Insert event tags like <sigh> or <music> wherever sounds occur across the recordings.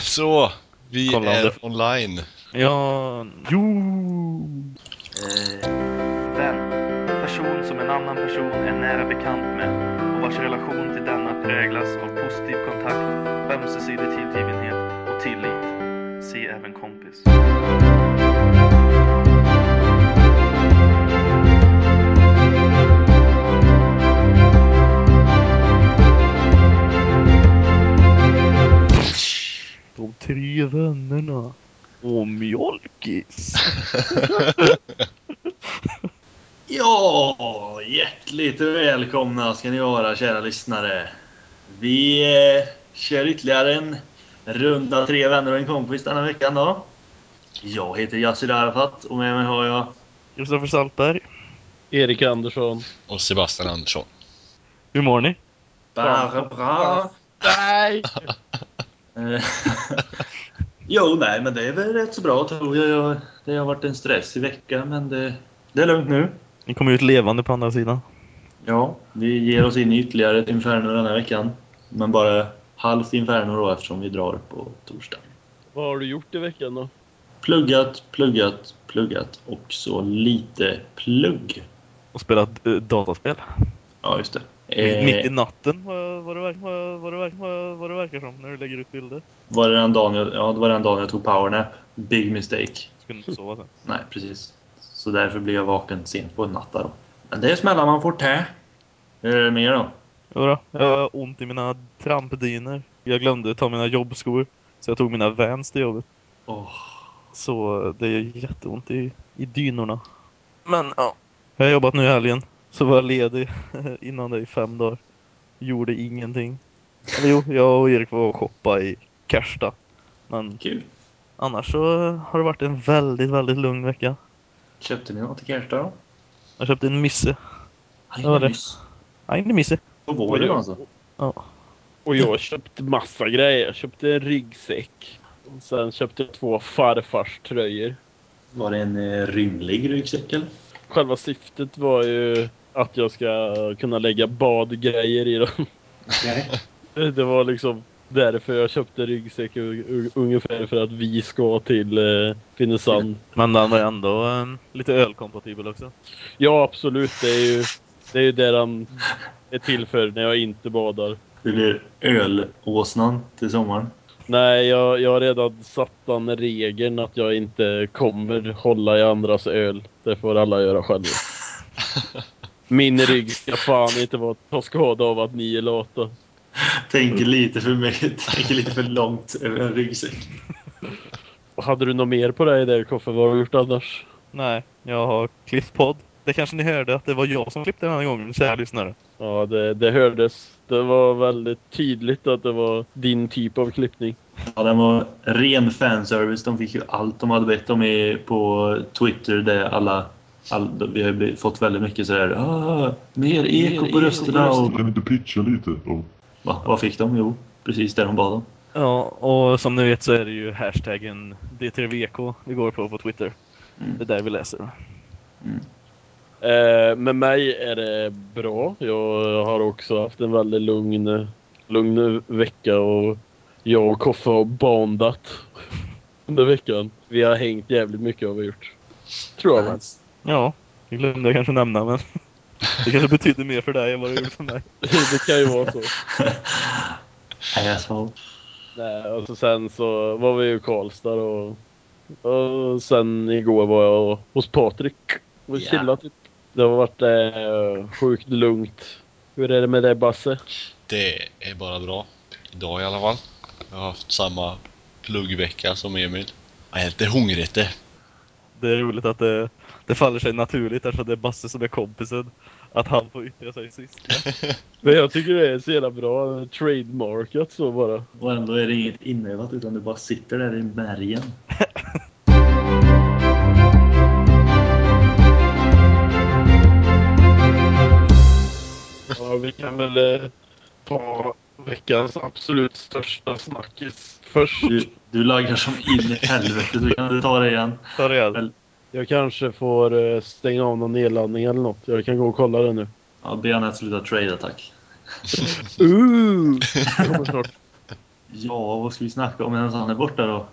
Så, vi Kolla är det- online. Ja, jo. Eh, Vän. Person som en annan person är nära bekant med och vars relation till denna präglas av positiv kontakt, ömsesidig tillgivenhet och tillit. Se även kompis. Tre vännerna. Och mjölkis. <laughs> Ja, hjärtligt välkomna ska ni vara kära lyssnare. Vi eh, kör ytterligare en runda tre vänner och en kompis denna veckan då. Jag heter Yassir Arafat och med mig har jag Kristoffer Saltberg. Erik Andersson. Och Sebastian Andersson. Hur mår ni? Barbara. Nej! <laughs> Eh, <laughs> jo, nej, men det är väl rätt så bra tror jag. jag. Det har varit en stressig vecka, men det, det är lugnt nu. Ni kommer ut levande på andra sidan. Ja, vi ger oss in i ytterligare ett inferno den här veckan. Men bara halvt inferno då eftersom vi drar på torsdag. Vad har du gjort i veckan då? Pluggat, pluggat, pluggat och så lite plugg. Och spelat eh, dataspel. Ja, just det. Mitt i Eh, natten vad, det det det verkar som när du lägger ut bilder. var det den dagen jag, ja, det var den dagen jag tog powernap. Big mistake. Skulle inte sova sen. Nej, precis. Så därför blir jag vaken sent på en natta då. Men det är smällar man får ta. Hur är det med er då? Jodå, jag har ont i mina trampdyner. Jag glömde ta mina jobbskor. Så jag tog mina Vans till jobbet. Åh, Så det är jätteont i, i dynorna. Men ja. Jag har jobbat nu i helgen. Så var jag ledig <laughs> innan det i fem dagar. Gjorde ingenting. Eller jo, jag och Erik var och shoppa i Kärsta. Men kul. annars så har det varit en väldigt, väldigt lugn vecka. Köpte ni något till Kersta då? Jag köpte en misse. Det var det. Nej, en misse. På våren alltså? Ja. Och jag köpte massa grejer. Jag köpte en ryggsäck. Och sen köpte jag två farfars tröjor. Var det en eh, rymlig ryggsäck eller? Själva syftet var ju att jag ska kunna lägga badgrejer i dem. <laughs> Det var liksom därför jag köpte ryggsäck u- u- ungefär för att vi ska till eh, Finnesand. Men den var ändå eh, lite ölkompatibel också. Ja absolut, det är ju det är ju det den är till för när jag inte badar. Det blir ölåsnan till sommaren. Nej, jag, jag har redan satt den regeln att jag inte kommer hålla i andras öl. Det får alla göra själva. <laughs> Min rygg ska fan inte vara ta skada av att ni är lata. Tänker lite för mycket, tänker lite för långt över en ryggsäck. Och Hade du något mer på dig där Koffe? Vad har du gjort annars? Nej, jag har klippt podd. Det kanske ni hörde att det var jag som klippte den här gången, kära lyssnare. Ja, det, det hördes. Det var väldigt tydligt att det var din typ av klippning. Ja, den var ren fanservice. De fick ju allt de hade bett om på Twitter. Där alla, all, vi har fått väldigt mycket sådär ah, mer eko på rösterna. Och, Kan inte pitcha lite? Och va, vad fick de? Jo, precis det de bad om. Ja, och som ni vet så är det ju hashtaggen D3VK vi går på på Twitter. Mm. Det är där vi läser. Eh, med mig är det bra. Jag har också haft en väldigt lugn, lugn vecka och jag och Koffe har bondat <laughs> under veckan. Vi har hängt jävligt mycket har vi gjort. Tror jag. va? Ja, det glömde jag kanske nämna men <laughs> det kanske betyder mer för dig än vad det gjorde för mig. <laughs> Det kan ju vara så. <laughs> Asshole. Nej, och så sen så var vi i Karlstad och, och sen igår var jag hos Patrik och Ja. chillade typ. Det har varit eh, sjukt lugnt. Hur är det med dig Basse? Det är bara bra. Idag i alla fall. Jag har haft samma pluggvecka som Emil. Jag är lite hungrig det. Är roligt att det, det faller sig naturligt eftersom det är Basse som är kompisen. Att han får yttra sig sist. <laughs> Men jag tycker det är så jävla bra. Trademarkat så bara. Och ändå är det inget inövat utan det bara sitter där i märgen. <laughs> Ja, vi kan väl eh, ta veckans absolut största snackis först. <laughs> Du, laggar som in i helvete. Du kan du ta det igen. Ta det igen. Jag kanske får eh, stänga av någon nedladdning eller något. Jag kan gå och kolla det nu. Ja, be han att sluta trada tack. <laughs> Ooh! Jag kommer snart. Ja, vad ska vi snacka om medan han är borta då?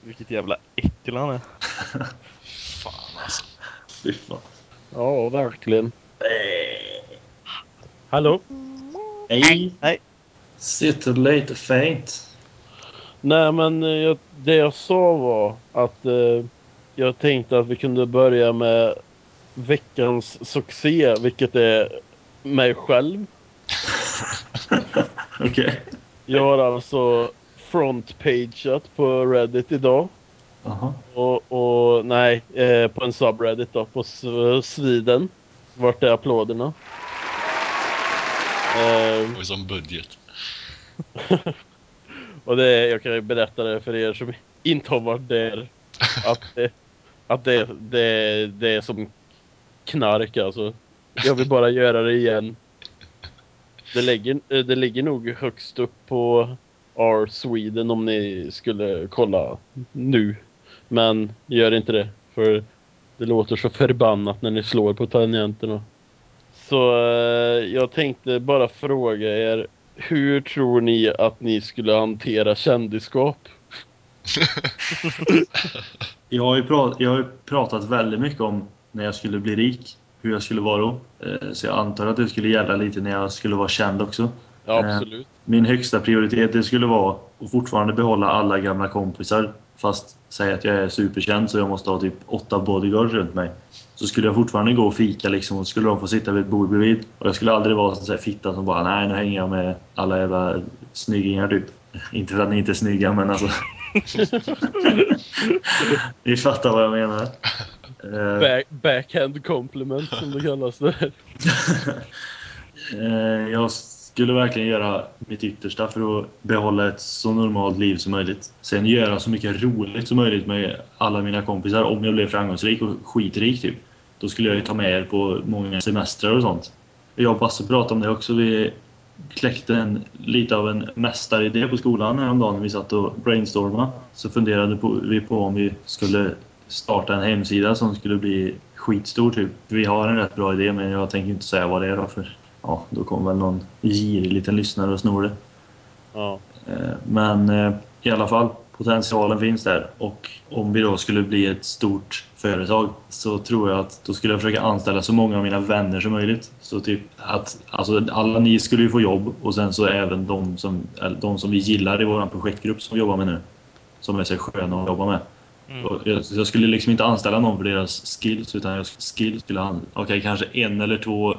Vilket jävla äckel han är. <laughs> Fan alltså. Fy fan. Ja, verkligen. Hallå? Hej! Hej. Sitter lite fint. Nej, men eh, jag, det jag sa var att eh, jag tänkte att vi kunde börja med veckans succé, vilket är mig själv. <laughs> Okej. Jag har alltså frontpageat på Reddit idag. Jaha. Och, och nej, eh, på en subreddit då, på Sweden. Vart är applåderna? Eh, Och som budget. <laughs> och det jag kan ju berätta det för er som inte har varit där. Att det, att det, det, det är som knark alltså. Jag vill bara göra det igen. Det ligger, det ligger nog högst upp på R Sweden om ni skulle kolla nu. Men gör inte det. För det låter så förbannat när ni slår på tangenterna. Så eh, jag tänkte bara fråga er. Hur tror ni att ni skulle hantera kändisskap? <laughs> Jag har, ju pratat, jag har ju pratat väldigt mycket om när jag skulle bli rik. Hur jag skulle vara då. Eh, så jag antar att det skulle gälla lite när jag skulle vara känd också. Ja, Eh, absolut. Min högsta prioritet det skulle vara att fortfarande behålla alla gamla kompisar. Fast säga att jag är superkänd så jag måste ha typ åtta bodyguards runt mig. Så skulle jag fortfarande gå och fika liksom och skulle de få sitta vid ett bord bredvid. Och jag skulle aldrig vara sån fitta som bara nej nu hänger jag med alla jävla snyggingar typ. <laughs> Inte för att ni inte är snygga men alltså. <laughs> Ni fattar vad jag menar. Eh, Back, backhand compliment som det kallas där. <laughs> Eh, Jag skulle verkligen göra mitt yttersta för att behålla ett så normalt liv som möjligt. Sen göra så mycket roligt som möjligt med alla mina kompisar om jag blev framgångsrik och skitrik typ. Då skulle jag ju ta med er på många semestrar och sånt. Jag och Basse pratade om det också. Vi kläckte en, lite av en mästaridé på skolan häromdagen när vi satt och brainstormade. Så funderade på, vi på om vi skulle starta en hemsida som skulle bli skitstor typ. Vi har en rätt bra idé men jag tänker inte säga vad det är då för ja, då kommer väl någon girig liten lyssnare och snor det. Ja. Eh, Men eh, i alla fall, potentialen finns där. Och om vi då skulle bli ett stort företag så tror jag att då skulle jag försöka anställa så många av mina vänner som möjligt. Så typ att alltså alla ni skulle ju få jobb och sen så även de som, de som vi gillar i vår projektgrupp som vi jobbar med nu. Som är så sköna att jobba med. Mm. Jag, jag skulle liksom inte anställa någon för deras skills utan jag skills skulle han, okej kanske en eller två,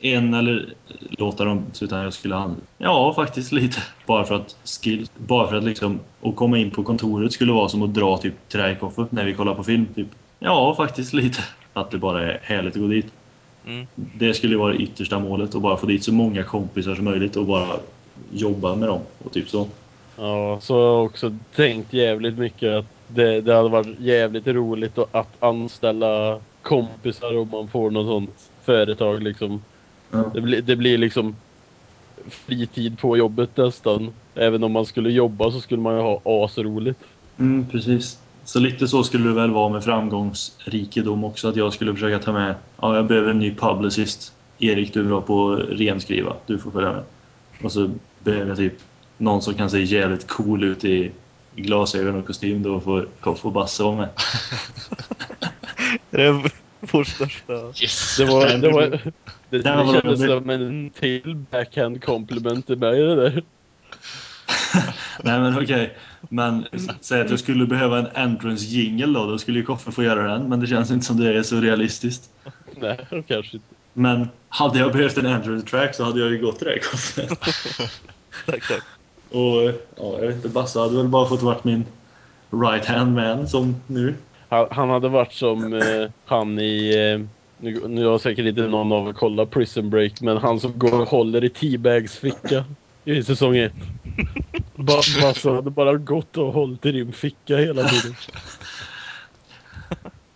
en eller låta dem, utan jag skulle han, ja faktiskt lite. Bara för att skills, bara för att liksom, att komma in på kontoret skulle vara som att dra typ träkoffer när vi kollar på film. Typ. Ja faktiskt lite. Att det bara är härligt att gå dit. Mm. Det skulle vara det yttersta målet, att bara få dit så många kompisar som möjligt och bara jobba med dem. Och typ så. Ja, så har jag också tänkt jävligt mycket att det, det hade varit jävligt roligt att, anställa kompisar om man får något sånt företag liksom. Ja. Det, blir det blir liksom fritid på jobbet nästan. Även om man skulle jobba så skulle man ju ha asroligt. Mm, precis. Så lite så skulle det väl vara med framgångsrikedom också. Att jag skulle försöka ta med, ja jag behöver en ny publicist. Erik, du är bra på att renskriva. Du får följa med. Och så behöver jag typ någon som kan se jävligt cool ut i glasögon och kostym. Då får Koff och Basse vara med. <laughs> Det är vår största... Yes! Det var, det var, det, det Det kändes som en till backhand compliment till mig det där. <laughs> Nej men okej. Men säg att jag skulle behöva en entrance jingle då. Då skulle ju Koffe få göra den. Men det känns inte som det är så realistiskt. <laughs> Nej, kanske inte. Men hade jag behövt en entrance track så hade jag ju gått till det Koffe. Tack, tack. Och ja, jag vet inte, Basse hade väl bara fått varit min right hand man som nu. Han, han hade varit som eh, han i... Eh, nu, nu har säkert inte någon av er kollat Prison Break, men han som går och håller i T-Bags ficka i säsong 1. <laughs> Basse hade bara gått och hållit i din ficka hela tiden. <laughs>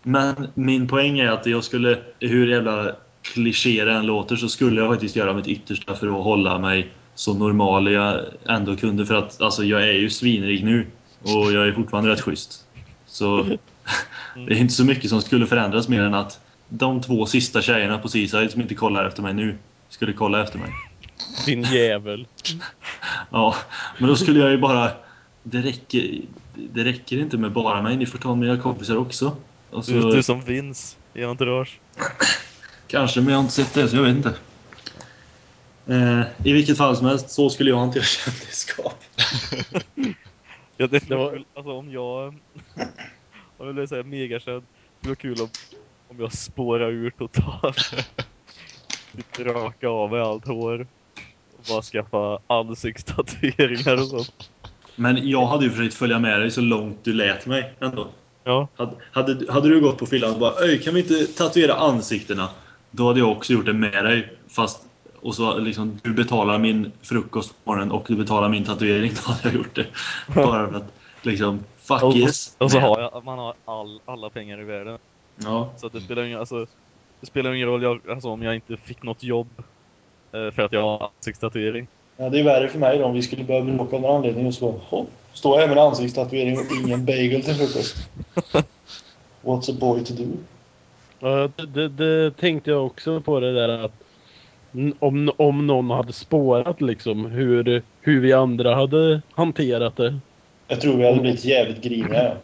Men min poäng är att jag skulle, hur jävla kliché det än låter, så skulle jag faktiskt göra mitt yttersta för att hålla mig så normal jag ändå kunde. För att alltså, jag är ju svinrik nu och jag är fortfarande rätt schysst. Så <laughs> det är inte så mycket som skulle förändras mer än att de två sista tjejerna på Seaside som inte kollar efter mig nu skulle kolla efter mig. Din jävel. <laughs> Ja, men då skulle jag ju bara... Det räcker, det räcker inte med bara mig, ni får ta mina kompisar också. Och så, Du, du som Vince i Entourage. Kanske, men jag har inte sett det så jag vet inte. Eh, I vilket fall som helst, så skulle jag hantera kändisskap. <laughs> Ja, det Det var- kul. Alltså om jag... <laughs> Om jag vill säga megakänd. Det var kul om, om jag spårar ur totalt. Typ raka av mig allt hår. Och bara skaffa ansiktstatueringar och sånt. Men jag hade ju försökt följa med dig så långt du lät mig ändå. Ja, Hade, hade, hade du gått på fyllan och bara Öj, kan vi inte tatuera ansiktena? Då hade jag också gjort det med dig. Fast och så liksom, du betalar min frukost på morgonen och du betalar min tatuering. Då hade jag gjort det. Bara för att liksom, fuck och, yes. och så har jag, man har all, alla pengar i världen. Ja. Så att det spelar ingen, alltså, det spelar ingen roll jag, alltså, om jag inte fick något jobb. eh, För att jag har ansiktstatuering. Ja, det är värre för mig då om vi skulle börja bråka av någon anledning och så "Hopp, står jag med en ansiktstatuering och ingen bagel till frukost. <laughs> What's a boy to do? Ja, det, det, det tänkte jag också på det där att om, om någon hade spårat liksom hur, hur vi andra hade hanterat det. Jag tror vi hade blivit jävligt griniga. Ja.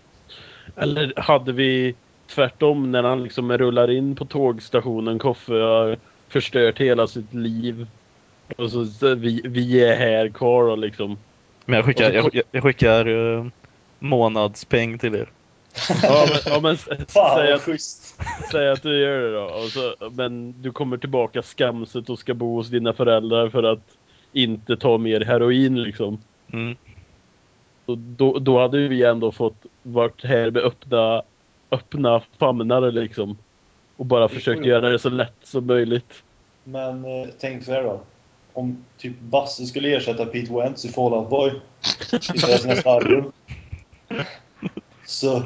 Eller hade vi tvärtom när han liksom rullar in på tågstationen, Koffe har förstört hela sitt liv. Och så, så vi, vi är här kvar och liksom. Men jag skickar, jag, skickar- jag skickar uh, månadspeng till er. Ja men, ja, men säg, att, säg att du gör det då. Och så, men du kommer tillbaka skamset och ska bo hos dina föräldrar för att inte ta mer heroin liksom. Mm. Och då, då hade ju vi ändå fått varit här med öppna, öppna famnar liksom. Och bara försökt göra det så lätt som möjligt. Men eh, tänk så här då. Om typ Basse skulle ersätta Pete Wentz i Fallout Boy i deras nästa album. Så,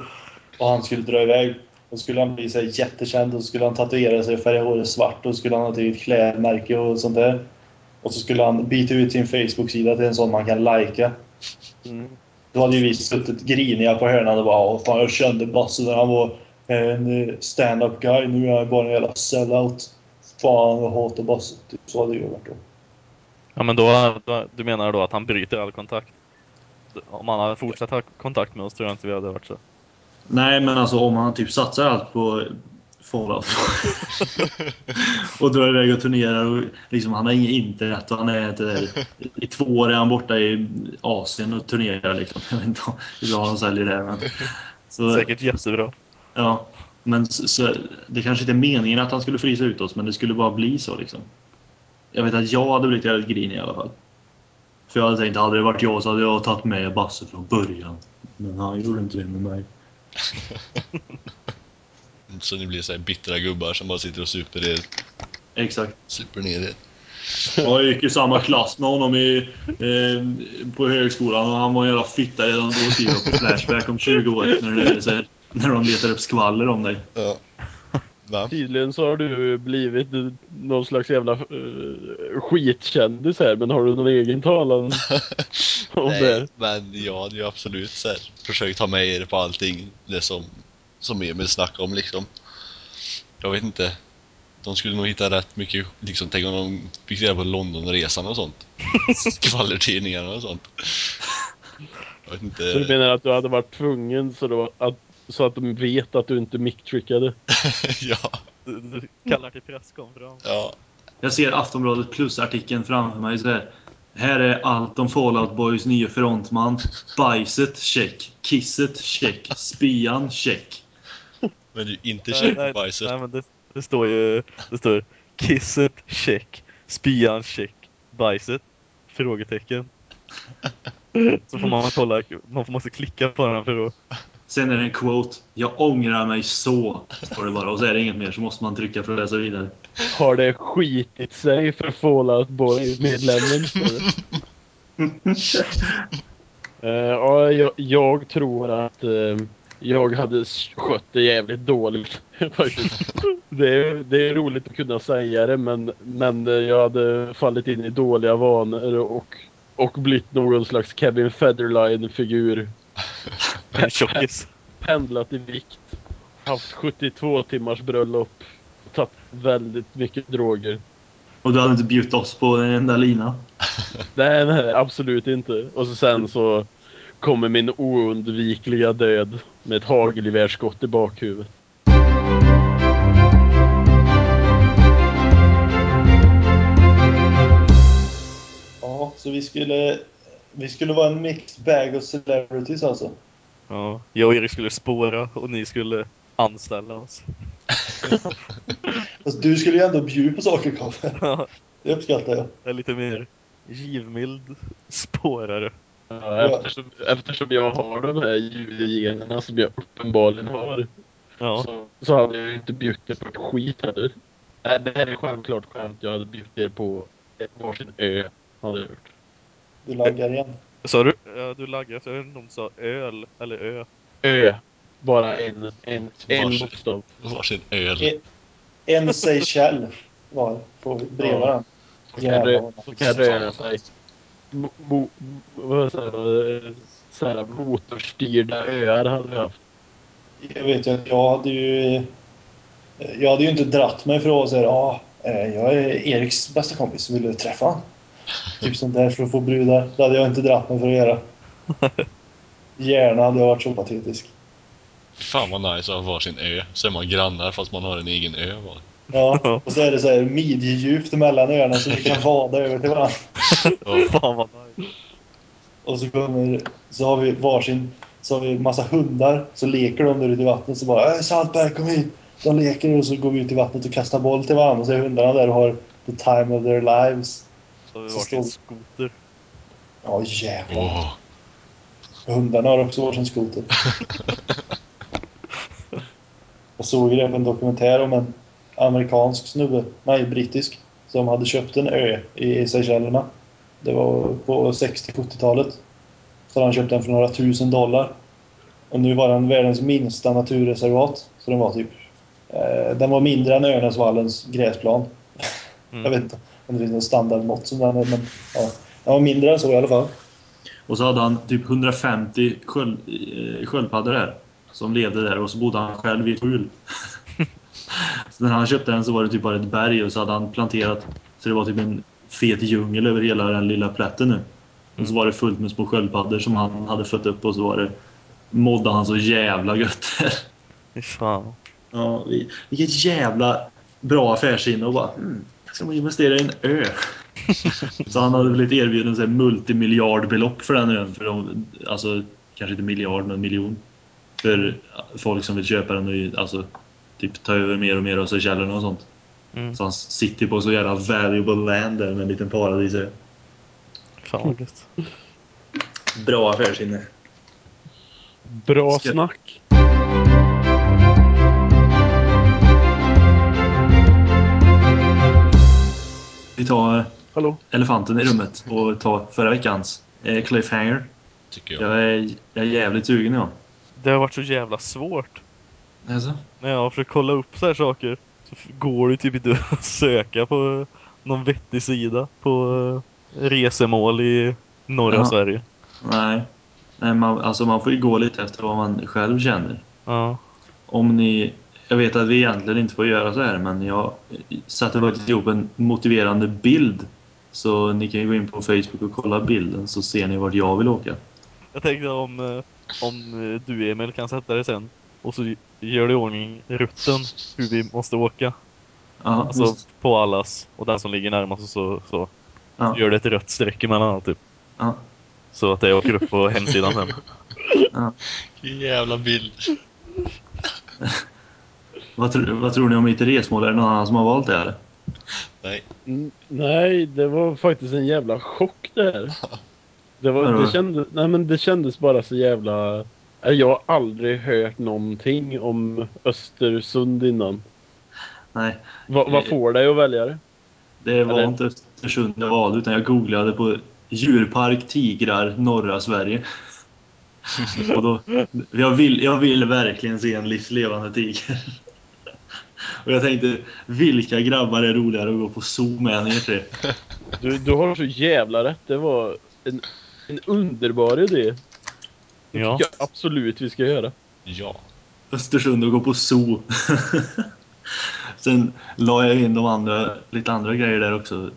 och han skulle dra iväg. Då skulle han bli så jättekänd och skulle han tatuera sig och färga håret svart och skulle han ha ett eget klädmärke och sånt där. Och så skulle han byta ut sin Facebook-sida till en sån man kan lajka. Mm. Då hade ju vi suttit griniga på hörnan och bara Åh, fan jag kände Basse när han var en eh, stand-up guy. Nu är han bara en jävla sellout. Fan jag hatar Basse. Typ så hade det ju varit då. Ja men då, då, du menar då att han bryter all kontakt? Om han hade fortsatt ha kontakt med oss tror jag inte vi hade varit så. Nej, men alltså om han typ satsar allt på Fallout. <laughs> och drar iväg och turnerar och liksom, han har inget internet och han är inte där. I två år är han borta i Asien och turnerar liksom. Jag vet inte hur bra de säljer det. Men, så, Säkert jättebra. Ja, men så, så, det kanske inte är meningen att han skulle frysa ut oss, men det skulle bara bli så liksom. Jag vet att jag hade blivit jävligt grinig i alla fall. För jag hade tänkt, hade det varit jag så hade jag tagit med Basse från början. Men han gjorde inte det med mig. <laughs> Så ni blir så här bittra gubbar som bara sitter och super, er, Exakt. super ner er. Jag gick i samma klass med honom i, eh, på högskolan och han var en jävla fitta redan då skriver jag på Flashback om 20 år. När, det när de letar upp skvaller om dig. Ja. Va? Tydligen så har du blivit någon slags jävla uh, skitkändis här. Men har du någon egen talan <laughs> Nej, men jag hade ju absolut så här, försökt ha med er på allting det som, som Emil snackade om liksom. Jag vet inte. De skulle nog hitta rätt mycket, liksom tänk om de fick reda på Londonresan och sånt. <laughs> Skvallertidningarna och sånt. Jag vet inte. Så du menar att du hade varit tvungen så, då, att, så att de vet att du inte micktrickade? <laughs> ja, Du, kallar till presskonferens. ja. Jag ser Aftonbladet plus-artikeln framför mig så här. Här är allt om Fallout Boys nye frontman. Bajset, check. Kisset, check. Spyan, check. Men du inte check nej, på bajset. nej men det, det står ju, det står kisset, check, spyan, check, bajset, frågetecken. <laughs> Så får man kolla, man måste klicka på den för att... Sen är det en quote. Jag ångrar mig så. Står det bara. Och så är det inget mer så måste man trycka för att läsa vidare. Har det skitit sig för Fallout Boy-medlemmen? <laughs> Eh, ja, jag, jag tror att eh, jag hade skött det jävligt dåligt. <laughs> det, är, det är roligt att kunna säga det men, men eh, jag hade fallit in i dåliga vanor och, och blivit någon slags Kevin Federline-figur. En <laughs> tjockis. Pendlat i vikt. Haft 72 timmars bröllop. Tagit väldigt mycket droger. Och du hade inte bjudit oss på en enda lina? <laughs> Nej, nej, absolut inte. Och så sen så kommer min oundvikliga död med ett hagelgevärsskott i bakhuvudet. Ja, så vi skulle, vi skulle vara en mixed bag of celebrities alltså. Ja, jag och Erik skulle spåra och ni skulle anställa oss. Alltså, du skulle ju ändå bjuda på saker, Kaffe. <laughs> Ja, Det uppskattar jag. jag är lite mer givmild spårare. Ja, eftersom, eftersom jag har de här judegenerna som jag uppenbarligen har Ja, så, så hade jag ju inte bjudit er på ett skit heller. Nej, det här är självklart skämt. Jag hade bjudit er på ett varsin ö. Hade jag gjort. Du laggar igen. sa du? Ja, du laggade så jag vet inte om du sa öl eller ö. Ö. Bara en, en, en Varsin. bokstav. Varsin öl. E- En Seychelles var på bredvid Ja. den. Så kan rö- Jävlar. så kan röra sig. Mo, mo, vad säger det? Så här motorstyrda öar hade vi haft. Jag vet ju att jag hade ju... Jag hade ju inte dratt mig för att säga ja, eh, jag är Eriks bästa kompis, vill du träffa honom? Typ sånt där för att få brudar. Det hade jag inte dratt mig för att göra. <laughs> Gärna hade jag varit så patetisk. Fan vad nice att ha varsin ö. Så är man grannar fast man har en egen ö var. Ja, och så är det så här midjedjupt mellan öarna så vi kan <laughs> vada över till varandra. Fan vad nice. Och så kommer... Så har vi varsin... Så har vi massa hundar. Så leker de där ute i vattnet. Så bara äh, Saltberg kom hit! De leker och så går vi ut i vattnet och kastar boll till varandra. Och så är hundarna där och har the time of their lives. Så har vi varsin står- skoter. Ja jävlar. Åh. Hundarna har också varsin skoter. <laughs> Jag såg ju det på en dokumentär om en amerikansk snubbe, nej brittisk, som hade köpt en ö i Seychellerna. Det var på 60-70-talet. Så han köpt den för några tusen dollar. Och nu var den världens minsta naturreservat. Så den var typ... Eh, den var mindre än Örnäsvallens gräsplan. Mm. Jag vet inte om det finns någon standardmått som den är, men ja. Den var mindre än så i alla fall. Och så hade han typ 150 sköld, eh, sköldpaddor här. Som levde där och så bodde han själv i ett skjul. <laughs> så när han köpte den så var det typ bara ett berg och så hade han planterat så det var typ en fet djungel över hela den lilla plätten nu. Och så var det fullt med små sköldpaddor som han hade fött upp och så var det mådde han så jävla gött där. Fy fan. Ja, vi- vilket jävla bra affärsinne och bara mm, ska man investera i en ö? <laughs> så han hade blivit erbjuden så här multimiljardbelopp för den ön. För de, alltså, kanske inte miljard, men miljon. För folk som vill köpa den och alltså, typ ta över mer och mer av Seychellerna och sånt. Mm. Så han sitter på så jävla valuable land där med en liten paradisö. Fan. Bra affärsinne. Bra Ska- snack. Vi tar Hallå? elefanten i rummet och tar förra veckans eh, cliffhanger. Tycker jag. Jag är, jag är jävligt sugen ja. Det har varit så jävla svårt. Alltså? När jag har försökt kolla upp så här saker så går det typ inte <laughs> att söka på någon vettig sida på eh, resemål i norra Ja. Sverige. Nej. Nej man, alltså man får ju gå lite efter vad man själv känner. Ja. Om ni... Jag vet att vi egentligen inte får göra så här men jag satte faktiskt ihop en motiverande bild. Så ni kan ju gå in på Facebook och kolla bilden så ser ni vart jag vill åka. Jag tänkte om, eh, om eh, du Emil kan sätta dig sen och så gör du i ordning rutten hur vi måste åka. Ja, Alltså just. på allas och den som ligger närmast och så, så Ja. gör det ett rött streck emellan allt typ. Ja. Så att det åker upp på hemsidan sen. <laughs> Vilken jävla bild. <laughs> Vad, tro, vad tror ni om mitt resmål? Är det någon annan som har valt det eller? Nej. Mm, Nej, det var faktiskt en jävla chock det här. Det, var, det, kändes, nej, men det kändes bara så jävla... Nej, Jag har aldrig hört någonting om Östersund innan. Nej, Va, vad får dig att välja det? det var Eller- inte Östersund jag valde utan jag googlade på djurpark tigrar norra Sverige. <laughs> Och då, jag, vill, jag vill verkligen se en livslevande tiger. Och jag tänkte, vilka grabbar är roligare att gå på zoo med än er tre? Du, du har så jävla rätt. Det var en, en underbar idé. Det Ja. jag absolut vi ska göra. Ja. Östersund och gå på zoo. <laughs> Sen la jag in de andra, lite andra grejer där också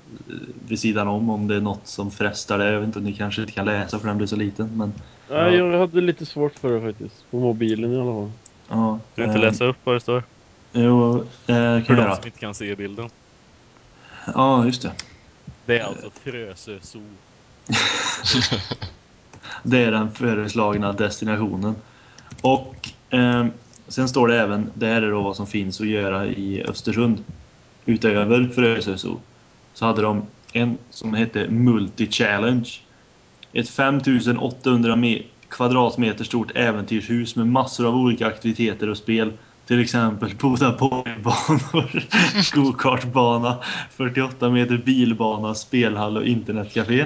vid sidan om om det är något som frestar det. Jag vet inte om ni kanske inte kan läsa för den blir så liten. Men Nej, jag hade lite svårt för det faktiskt. På mobilen i alla fall. ja. Ska du inte läsa upp vad det står? Jo, eh, kan För de som inte kan se bilden. Ja, just det. Det är alltså Frösö Zoo. <laughs> Det är den föreslagna destinationen. Och eh, sen står det även, det här är då vad som finns att göra i Östersund. Utöver Frösö Zoo. Så hade de en som hette Multi Challenge. Ett 5800 me- kvadratmeter stort äventyrshus med massor av olika aktiviteter och spel. Till exempel Boda bollbanor, go-kartbana, 48 meter bilbana, spelhall och internetcafé.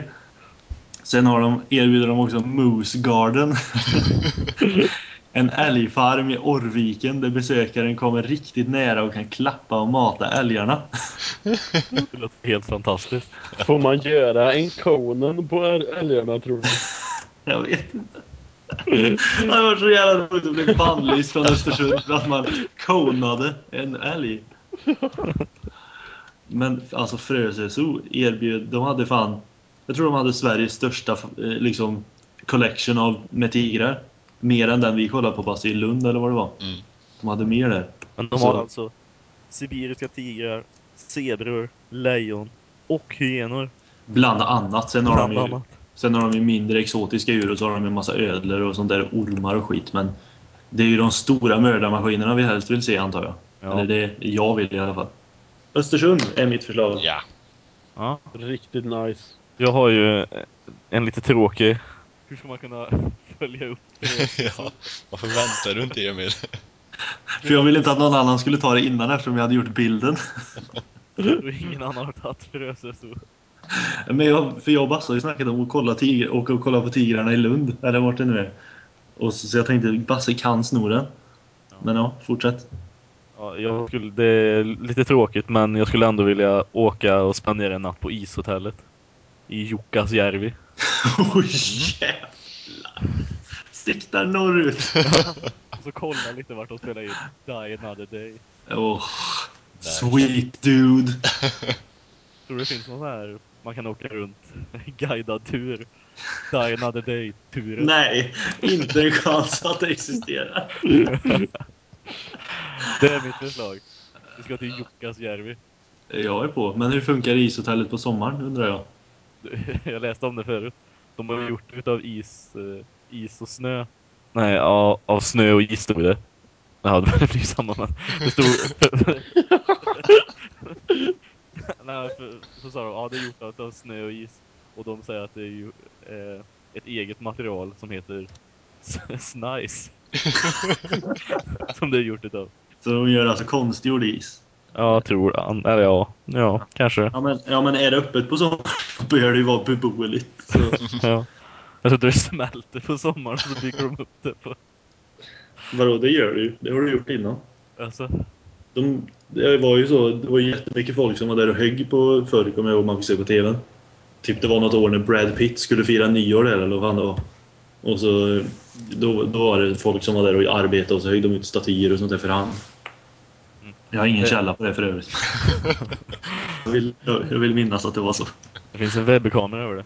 Sen har de, erbjuder de också Moose Garden. <laughs> en älgfarm i Orrviken där besökaren kommer riktigt nära och kan klappa och mata älgarna. <laughs> Det låter helt fantastiskt. Får man göra en Conan på äl- älgarna tror du? <laughs> Jag vet inte. Det var så jävla roligt att bli bannlyst från Östersund för att man konade en älg. Men alltså Frösö Zoo erbjöd, de hade fan, jag tror de hade Sveriges största eh, liksom collection av med tigrar. Mer än den vi kollade på fast i Lund eller vad det var. Mm. De hade mer där. Men de Så- har alltså sibiriska tigrar, zebror, lejon och hyenor. Bland annat. Sen har, de Bland ju, annat. Sen har de ju mindre exotiska djur och så har de en massa ödlor och sånt där ormar och skit. Men det är ju de stora mördarmaskinerna vi helst vill se antar jag. Ja. Eller det jag vill i alla fall. Östersund är mitt förslag. Ja. Ja. Riktigt nice. Jag har ju en lite tråkig... Hur ska man kunna <laughs> följa upp det? <laughs> ja. Varför väntar du inte Emil? <laughs> För jag ville inte att någon annan skulle ta det innan eftersom jag hade gjort bilden. Ingen annan har tagit Frösö Zoo. <laughs> Men jag, för jag och Basse har ju snackat om att kolla, tiger, åka och kolla på tigrarna i Lund. Eller vart det nu är. Och så, så jag tänkte Basse kan snoren. Men ja, fortsätt. Ja, jag skulle, det är lite tråkigt men jag skulle ändå vilja åka och spendera en natt på ishotellet. I Jukkasjärvi. <laughs> Oj jävlar! Stick där norrut! <laughs> Och så kolla lite vart de spelar in Die Another Day. Oh, sweet dude! Tror du det finns någon här man kan åka runt <laughs> guidad tur? Die Another Day-turen. Nej, inte en chans att det existerar. Det är mitt förslag. Vi ska till Jukkasjärvi. Jag är på. Men hur funkar ishotellet på sommaren undrar jag? <laughs> Jag läste om det förut. De har gjort det utav is, eh, is och snö. Nej, ja, av snö och is stod det. Ja, det blir samma men det stod... <laughs> <laughs> Nej, för, så sa de, ja det är gjort av snö och is. Och de säger att det är ju eh, ett eget material som heter Snice. <laughs> som det är gjort utav. Så de gör alltså konstgjord is? Ja, tror, an- eller ja, ja, kanske. Ja men, ja, men är det öppet på sommaren <laughs> då bör det ju vara beboeligt. Så. Ja. Jag tror det smälter på sommaren så bygger de upp det på... Vadå, det gör du ju. Det har du gjort innan. Alltså, De, det var ju så, det var ju jättemycket folk som var där och högg på förr, kommer jag ihåg man fick se på TVn. Typ det var något år när Brad Pitt skulle fira nyår där eller vad fan det var. Och så då, då var det folk som var där och arbetade och så högg de ut statyer och sånt där för hand. Jag har ingen källa på det för övrigt. <laughs> jag, vill, jag, vill minnas att det var så. det finns en webbkamera över det.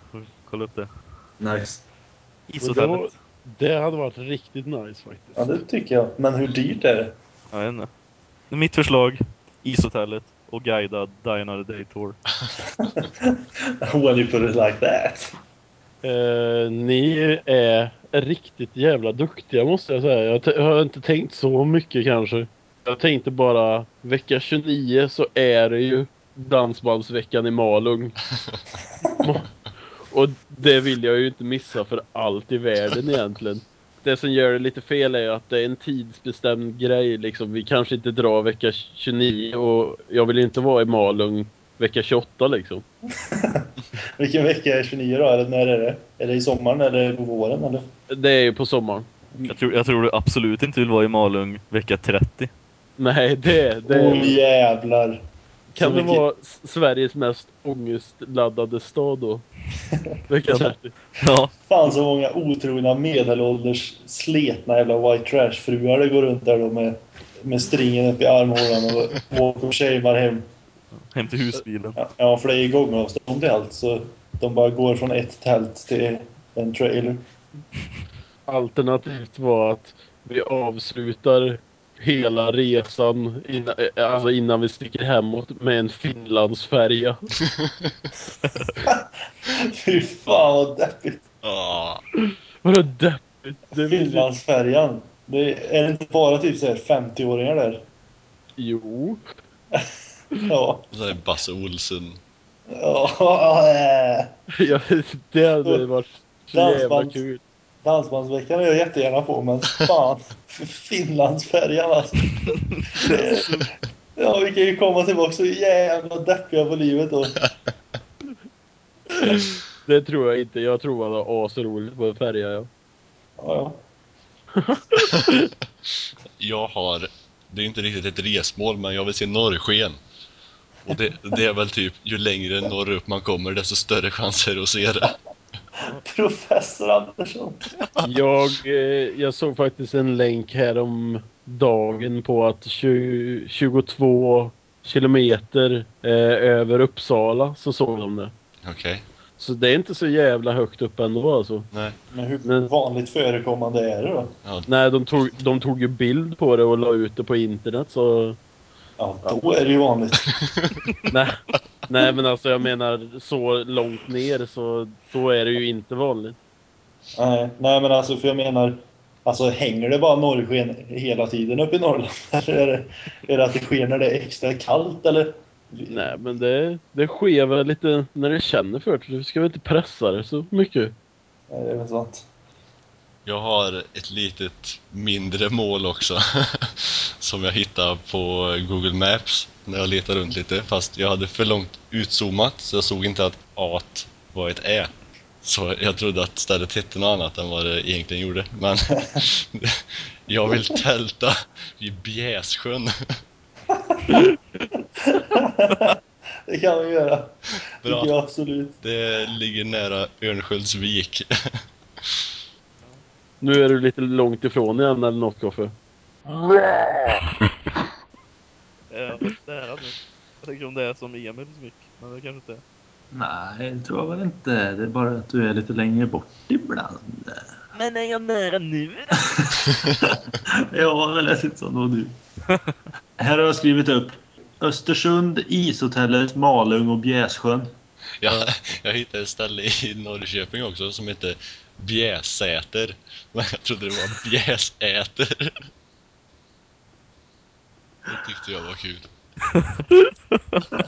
Kolla upp det. Nice. Ishotellet. Det hade varit riktigt nice faktiskt. Ja, det tycker jag. Men hur dyrt är det? Jag vet inte. Mitt förslag. Ishotellet och guidad Die Another Day Tour. <laughs> When you put it like that. Eh, ni är riktigt jävla duktiga måste jag säga. Jag, jag har inte tänkt så mycket kanske. Jag tänkte bara vecka 29 så är det ju Dansbandsveckan i Malung. <laughs> Och det vill jag ju inte missa för allt i världen egentligen. Det som gör det lite fel är att det är en tidsbestämd grej liksom. Vi kanske inte drar vecka 29 och jag vill inte vara i Malung vecka 28 liksom. <laughs> Vilken vecka är 29 då? Eller när är det? Är det i sommaren eller på våren? Eller? Det är ju på sommaren. Jag tror, jag tror du absolut inte vill vara i Malung vecka 30. Nej, det, det Åh jävlar! Kan det vara Sveriges mest ångestladdade stad då. <laughs> Vecka 30. Ja, Fan så många otrogna medelålders sletna jävla white trash-fruar det går runt där då med med stringen upp i armhålan och walk of shamear hem. Hem till husbilen. Ja, Ja, för det är gångavstånd till allt så de bara går från ett tält till en trailer. Alternativt var att vi avslutar hela resan innan, eh, alltså innan vi sticker hemåt med en Finlandsfärja. <laughs> Fy fan vad deppigt. Ah, Vadå deppigt? Det Finlandsfärjan. Det är, är det inte bara typ så här 50-åringar där? Jo. <laughs> Ja. och så är det Basse Olsson. Ja, <laughs> det hade varit så jävla kul. Dansbandsveckan är jag jättegärna på, men fan. Finlandsfärjan alltså. Det- Ja, vi kan ju komma tillbaka så jävla deppiga på livet då. Det tror jag inte. Jag tror man har asroligt på en färja. Ja. Ja, <laughs> Jag har, det är inte riktigt ett resmål, men jag vill se norrsken. Och det, det är väl typ, ju längre norrut man kommer, desto större chanser att se det. Ja. <laughs> Professor Andersson. Jag, eh, jag såg faktiskt en länk här om dagen på att 20, 22 kilometer eh, över Uppsala så såg de det. Okej. Så det är inte så jävla högt upp ändå alltså. Nej. Men hur Men- vanligt förekommande är det då? Nej, de tog, de tog ju bild på det och la ut det på internet så... Ja, då är det ju vanligt. Nej, <laughs> nej men alltså jag menar så långt ner så då är det ju inte vanligt. Nej, nej, men alltså för jag menar, alltså hänger det bara norrsken hela tiden uppe i Norrland? <laughs> Eller är det, är det att det sker när det är extra kallt eller? Nej men det, det sker väl lite när det känner för det. Du ska väl inte pressa det så mycket. Nej, det är väl sant. Jag har ett litet mindre mål också. <laughs> som jag hittade på Google Maps när jag letade runt lite. Fast jag hade för långt utzoomat så jag såg inte att A var ett Ä. Så jag trodde att stället hette något annat än vad det egentligen gjorde. Men <laughs> jag vill tälta vid Bjässjön. <laughs> Det kan vi göra. Bra. Jag absolut. Det ligger nära Örnsköldsvik. Nu är du lite långt ifrån igen eller något Koffe. Ja, det är han nu. Jag tänker om det är som Emils mick, men det kanske inte är. Nej, det tror jag väl inte. Det är bara att du är lite längre bort ibland. Men är jag nära nu? <laughs> Ja, det lät inte som då du. Här har jag skrivit upp Östersund, Ishotellet, Malung och Bjässjön. Jag, jag hittade ett ställe i Norrköping också som heter Bjäsäter. Men <laughs> jag trodde det var Bjäsäter. Det tyckte jag var kul.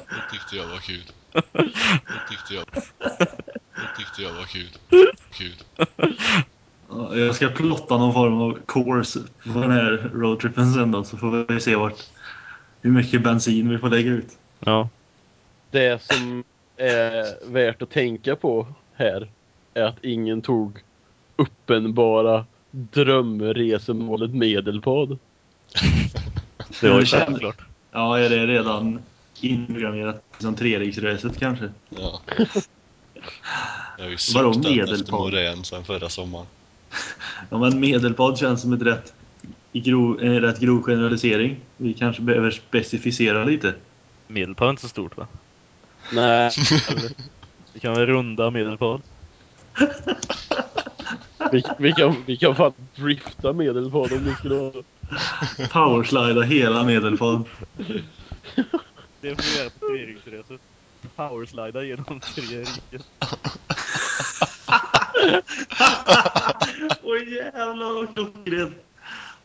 Det tyckte jag var kul. Det tyckte jag, det tyckte jag var kul. Kul. Ja, Jag ska plotta någon form av course på den här roadtrippen sen då, så får vi se vart, hur mycket bensin vi får lägga ut. Ja. Det som är värt att tänka på här är att ingen tog uppenbara drömresemålet Medelpad. <laughs> Det var ju självklart. Ja, är det redan inprogrammerat som treriksracet kanske? Ja. Jag har ju Vadå suktat efter medelpad? morän sedan förra sommaren. Ja, men medelpad känns som ett rätt, i grov, en rätt grov generalisering. Vi kanske behöver specificera lite. Medelpad är inte så stort va? Nej, <laughs> vi kan väl runda medelpad? <laughs> vi, vi, kan, vi kan fan drifta Medelpad om det skulle vara... Powerslida hela medelpad. Det får vi göra på treriksreset. Powerslida genom tre riken. Åh jävlar vad klockrent!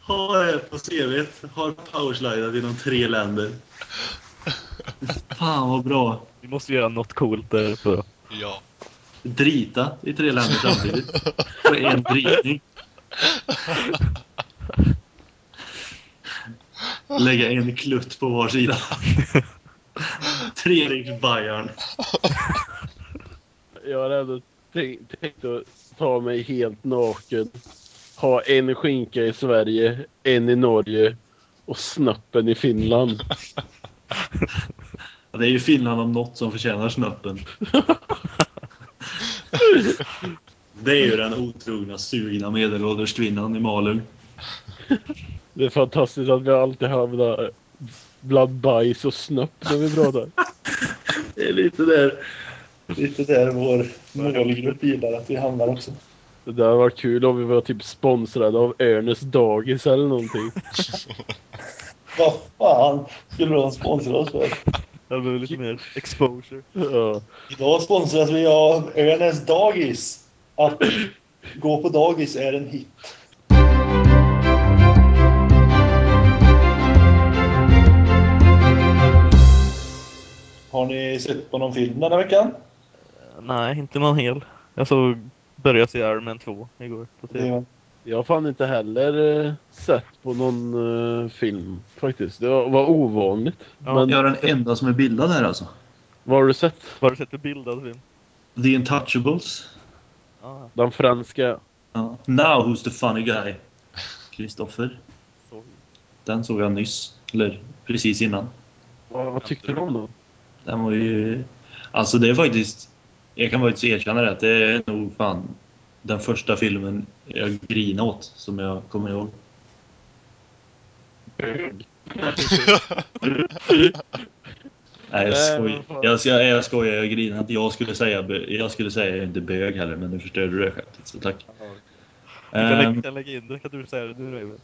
Ha det på CVt. Har powerslidat genom tre länder. Fan vad bra. Vi måste göra något coolt där för Ja. Drita i tre länder samtidigt. På en dritning. Lägga en klutt på var sida. Treriksbajaren. Jag har ändå tänkt, tänkt att ta mig helt naken. Ha en skinka i Sverige, en i Norge och snappen i Finland. Det är ju Finland om något som förtjänar snöppen. <laughs> <laughs> Det är ju den otrogna sugna medelålders kvinnan i Malung. Det är fantastiskt att vi alltid hamnar bland bajs och snopp när vi pratar. <laughs> Det är lite där, lite där vår målgrupp gillar att vi hamnar också. Det hade varit kul om vi var typ sponsrade av Ernest Dagis eller någonting. <laughs> Vad fan skulle de sponsra oss för? Det blir lite mer exposure. <laughs> Ja. Idag sponsras vi av Ernest Dagis. Att gå på dagis är en hit. Har ni sett på någon film den här veckan? Nej, inte någon hel. Jag såg började se Iron Man 2 igår på TV. Jag har fan inte heller eh, sett på någon eh, film faktiskt. Det var, var ovanligt. Ja, Men Jag är den enda som är bildad här alltså. vad har du sett? Vad har du sett för bildad film? The Intouchables. Ah, Den franska? Ja. Now who's the funny guy? Kristoffer. så. Den såg jag nyss. Eller precis innan. Vad, vad tyckte du om den? Den var ju... Alltså det är faktiskt... Jag kan faktiskt erkänna det att det är nog fan den första filmen jag grinade åt som jag kommer ihåg. <laughs> Nej, jag Nej, skojar. Jag, jag, jag skojar, jag grinar inte. Jag skulle säga, jag skulle säga jag är inte bög heller, men nu förstörde du det skämtet, så tack. Jag kan, lägga, Ehm, kan lägga in det, kan du säga det nu Raven?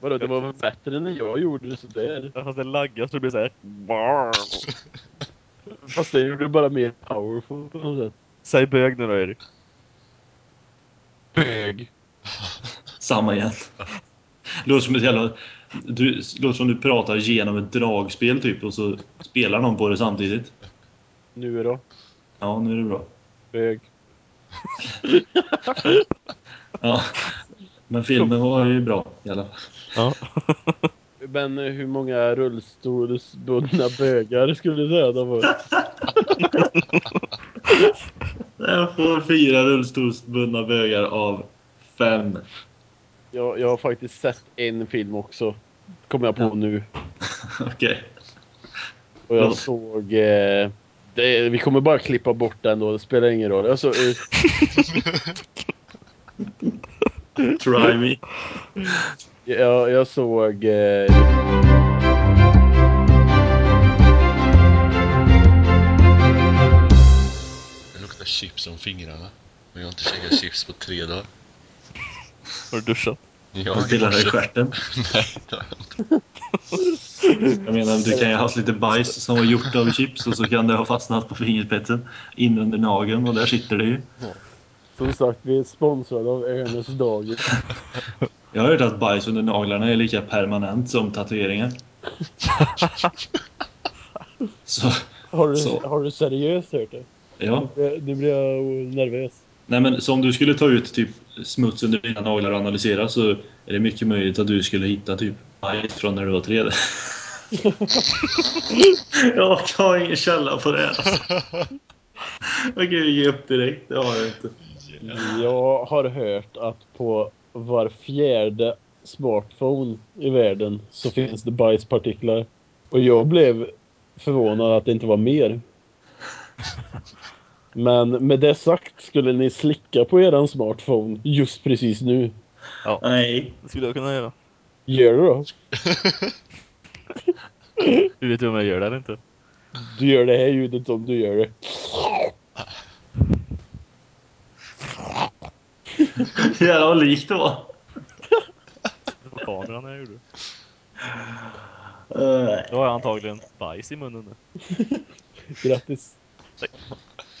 Vadå, det var väl bättre än när jag gjorde det sådär. Ja, Fast det laggar så det blir såhär... Fast det gjorde bara mer powerful på något sätt. Säg bög nu då Erik. Bög. samma igen. Låter som ett jävla... Du, låter som du pratar genom ett dragspel typ och så spelar någon på det samtidigt. Nu då? Ja, nu är det bra. Bög. Ja. Men filmen var ju bra i alla fall. Ja. Men eh, hur många rullstolsbundna bögar skulle du säga de var? <laughs> Jag får fyra rullstolsbundna bögar av fem. Jag, jag har faktiskt sett en film också. Kommer jag på nu. <laughs> Okej. Och jag Ja. såg... Eh, det, vi kommer bara klippa bort den då, det spelar ingen roll. Såg, eh, Try me. jag, jag såg... Eh, chips om fingrarna. Men jag har inte käkat chips på tre dagar. <laughs> Har du duschat? Ja, Jag pillar dig i stjärten. <laughs> Nej, det har jag inte. Jag menar, du kan ju ha haft lite bajs som var gjort av chips och så kan det ha fastnat på fingerspetsen in under nageln och där sitter det ju. som sagt, vi är sponsrade av Ernest Dagis. <laughs> Jag har hört att bajs under naglarna är lika permanent som tatueringar. Så, Har du, Så. har du seriöst hört det? Ja. Nu blir jag nervös. Nej men så om du skulle ta ut typ smuts under dina naglar och analysera så är det mycket möjligt att du skulle hitta typ bajs från när du var tre. <laughs> jag har ingen källa på det alltså. Jag kan ju ge upp direkt, det har jag inte. Jag har hört att på var fjärde smartphone i världen så finns det bajspartiklar. Och jag blev förvånad att det inte var mer. Men med det sagt, skulle ni slicka på eran smartphone just precis nu? Nej. Det skulle jag kunna göra. Gör det då. <laughs> Du vet ju om jag gör det eller inte. Du gör det här ljudet om du gör det. <laughs> Jävlar vad likt det var. Det var kameran jag gjorde. Uh, Då har jag antagligen bajs i munnen nu. <laughs> Grattis.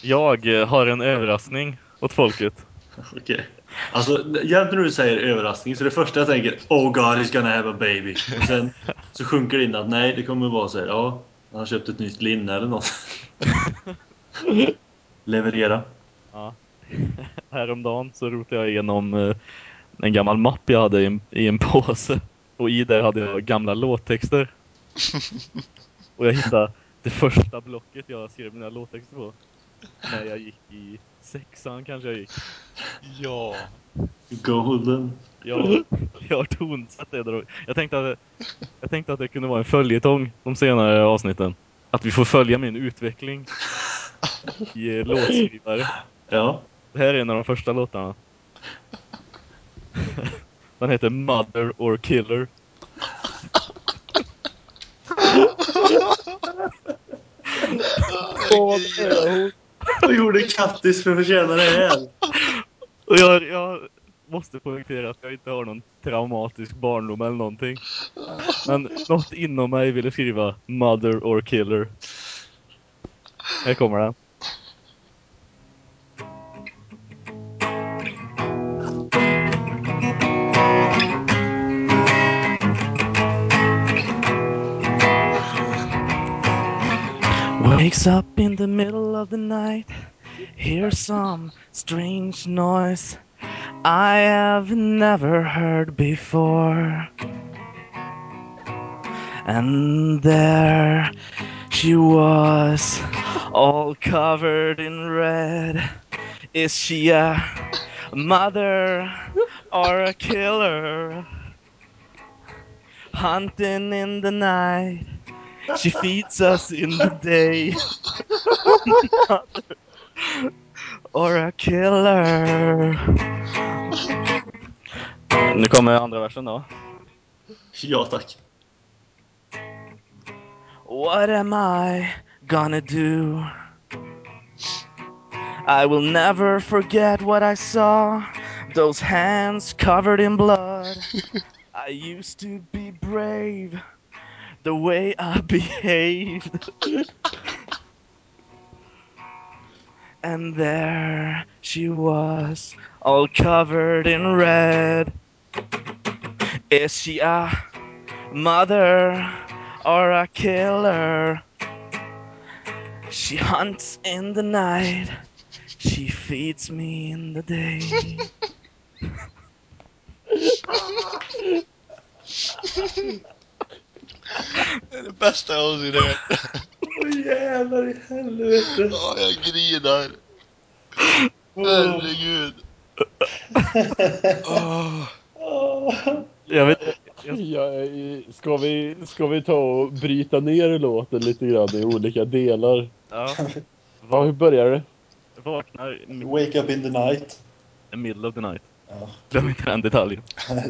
Jag eh, har en överraskning åt folket. Okej. Alltså, jämt när du säger överraskning så det första jag tänker Oh God he's gonna have a baby. Och sen så sjunker det in att nej, det kommer vara så här, ja, han har köpt ett nytt linne eller något. <laughs> Leverera. Ja. Häromdagen så rotade jag igenom eh, en gammal mapp jag hade i en, i en påse. Och i där hade jag gamla låttexter. Och jag hittade det första blocket jag skrev mina låttexter på. När jag gick i sexan kanske jag gick. Ja. Golden. Jag, jag har tonsatt det. Då. Jag tänkte, att, jag tänkte att det kunde vara en följetong de senare avsnitten. Att vi får följa min utveckling i eh, låtskrivare. Ja. Det här är en av de första låtarna. Den heter Mother or Killer. Vad gjorde Kattis för att förtjäna det här? Och jag, jag måste poängtera att jag inte har någon traumatisk barndom eller någonting. Men något inom mig ville skriva Mother or Killer. Här kommer den. Wakes up in the middle of the night, hears some strange noise I have never heard before. And there she was, all covered in red. Is she a mother or a killer? Hunting in the night, she feeds us in the day. <laughs> Or a killer. Nu kommer andra versen då. Ja tack. What am I gonna do? I will never forget what I saw. Those hands covered in blood. I used to be brave. The way I <laughs> behaved. and there she was, all covered in red. Is she a mother or a killer? She hunts in the night, she feeds me in the day. <laughs> <laughs> Det är det bästa jag någonsin hört. Åh jävlar i helvete. Ja, jag grinar. Herregud. Åh. Åh. Jag vet Ja, ska, vi, ska vi ta och bryta ner låten lite grann i olika delar? Ja, Va, hur börjar det? vaknar Wake up in the night. the middle of the night. Ja, Glöm inte den detaljen. <laughs>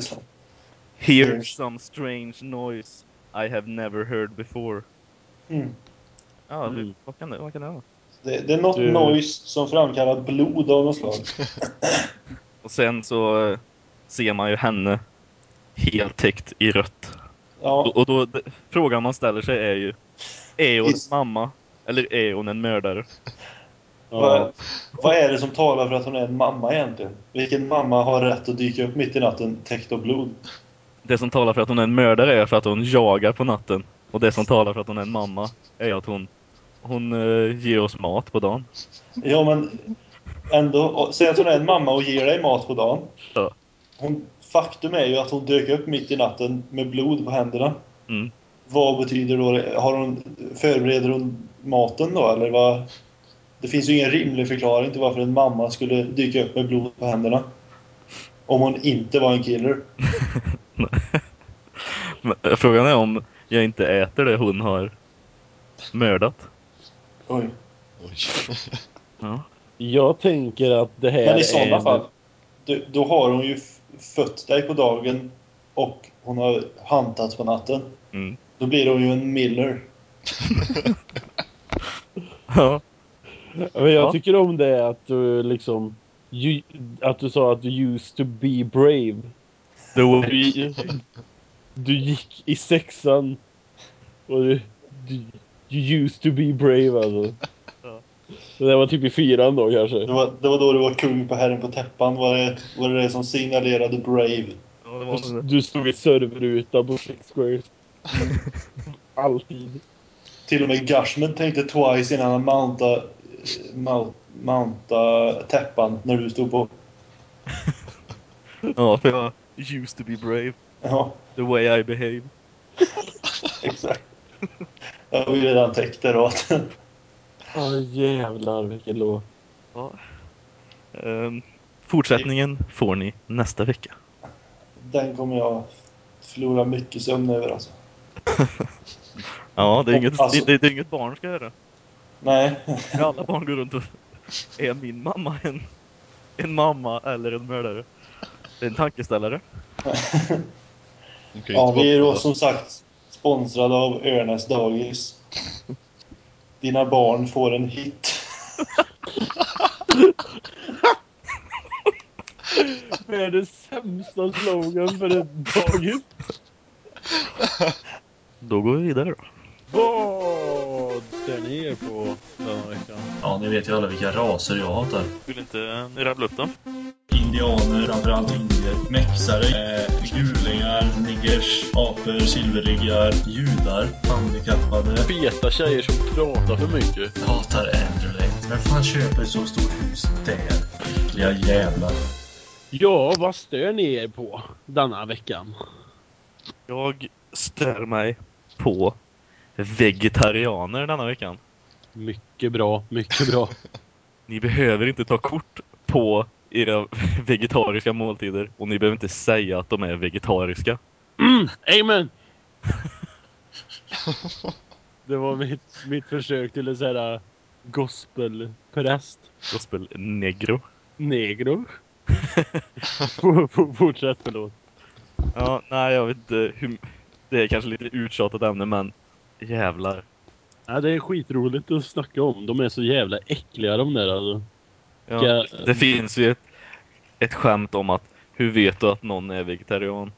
Hear some strange noise I have never heard before. Mm. Ja, Mm. det, vad kan det, vad kan det vara? Det, det är något Du- noise som framkallar blod av något slag. <laughs> Och sen så eh, ser man ju henne helt täckt i rött. Ja, Och, och då, d- frågan man ställer sig är ju, är hon Is- mamma? Eller är hon en mördare? vad, vad är det som talar för att hon är en mamma egentligen? Vilken mamma har rätt att dyka upp mitt i natten täckt av blod? Det som talar för att hon är en mördare är för att hon jagar på natten. Och det som talar för att hon är en mamma är att hon, hon eh, ger oss mat på dagen. Ja, men ändå. Säg att hon är en mamma och ger dig mat på dagen. Ja. Hon, faktum är ju att hon dök upp mitt i natten med blod på händerna. Mm. Vad betyder då? Har hon, förbereder hon maten då, eller vad? Det finns ju ingen rimlig förklaring till varför en mamma skulle dyka upp med blod på händerna. Om hon inte var en killer. <laughs> Men, eh, Frågan är om jag inte äter det hon har mördat. Oj. Oj. <laughs> Ja. Jag tänker att det här Men i är sådana en- fall, då, då har hon ju fött dig på dagen och hon har hantat på natten. Mm. Då blir hon ju en miller. <laughs> Ja. Men jag Ja. tycker om det att du liksom... Att du sa att du used to be brave. Way Du, du gick i sexan och du, du you used to be brave alltså. Ja. Det där var typ i fyran då Det kanske. var, det var då du var kung på Herren på täppan. Var det, var det det som signalerade Brave? Ja, det var nog det. Du stod i serverruta på Six Squares. <laughs> Alltid. Till och med Gushman tänkte twice innan han mounta, mount, mounta täppan när du stod på. Ja, för jag used to be brave. Ja, The way I behave. <laughs> exakt. Jag har ju redan täckt det då. Åh jävlar vilken låt. Ja. Ehm, fortsättningen får ni nästa vecka. Den kommer jag förlora mycket sömn över alltså. <laughs> Ja, det är inget, Alltså- det, det är inget barn ska göra. Nej. Alla barn går runt och är min mamma en, en mamma eller en mördare? Det är en tankeställare. <laughs> Ja, vi är då som sagt sponsrade av Örnäs Dagis. Dina barn får en hit. Vad är det sämsta slogan för ett dagis? Då går vi vidare då. Vad ser ni er på denna veckan? Ja, ni vet ju alla vilka raser jag hatar. Vill inte rabbla upp dem? Indianer, framförallt indier. Mexare, eh, gulingar, niggers, apor, silverriggar, judar, handikappade. Feta tjejer som pratar för mycket. Jag hatar Androlate. Vem fan köper ett så stort hus där? Äckliga jävlar. Ja, vad stör ni er på denna veckan? Jag stör mig på vegetarianer denna veckan. Mycket bra, mycket bra. <laughs> Ni behöver inte ta kort på era <laughs> vegetariska måltider och ni behöver inte säga att de är vegetariska. Mm, amen! <laughs> Det var mitt, mitt försök till en sån här gospelpräst. Gospel negro. <laughs> Fortsätt, förlåt. Ja, nej jag vet inte hur... Det är kanske lite uttjatat ämne men jävlar. Ja, det är skitroligt att snacka om. De är så jävla äckliga de där alltså. Ja, Ja. det finns ju ett, ett skämt om att hur vet du att någon är vegetarian?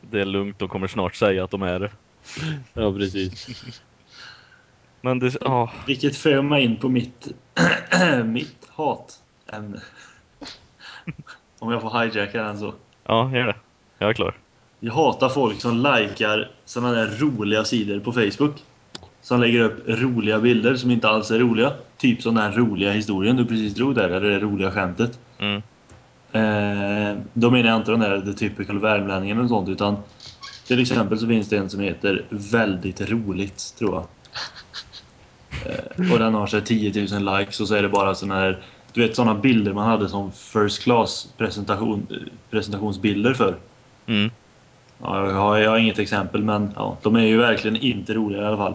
Det är lugnt, de kommer snart säga att de är det. <laughs> Ja, precis. Men det, ja, Vilket för mig in på mitt, <clears throat> mitt hatämne. <laughs> Om jag får hijacka den så. ja, gör det. Jag är klar. Jag hatar folk som likar sådana där roliga sidor på Facebook. Som lägger upp roliga bilder som inte alls är roliga. Typ som den här roliga historien du precis drog där, eller det roliga skämtet. Mm. Eh, då menar jag inte den där The Typical Värmlänningen och sånt utan till exempel så finns det en som heter Väldigt roligt tror jag. Eh, och den har så här 10 000 likes och så är det bara såna här du vet sådana bilder man hade som first class presentation, presentationsbilder för. Mm. Ja, jag, har, jag har inget exempel men ja, de är ju verkligen inte roliga i alla fall.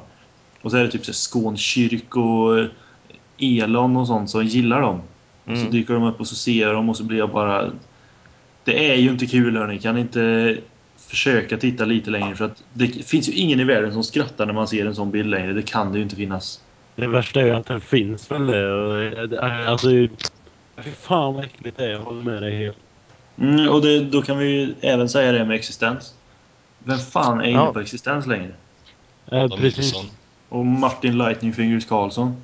Och så är det typ så här Skånskyrk och Elon och sånt som gillar dem. Och så Mm. dyker de upp och så ser jag dem och så blir jag bara... Det är ju inte kul hörni. Kan ni inte försöka titta lite längre för att det finns ju ingen i världen som skrattar när man ser en sån bild längre. Det kan det ju inte finnas. Det värsta är ju att den finns väl det. det- Alltså, fy fan vad äckligt det är. Jag håller med dig helt. Mm, och det, då kan vi ju även säga det med existens. Vem fan är inne Ja. på existens längre? Ja, Dan precis. Och Martin Lightning Fingers Karlsson.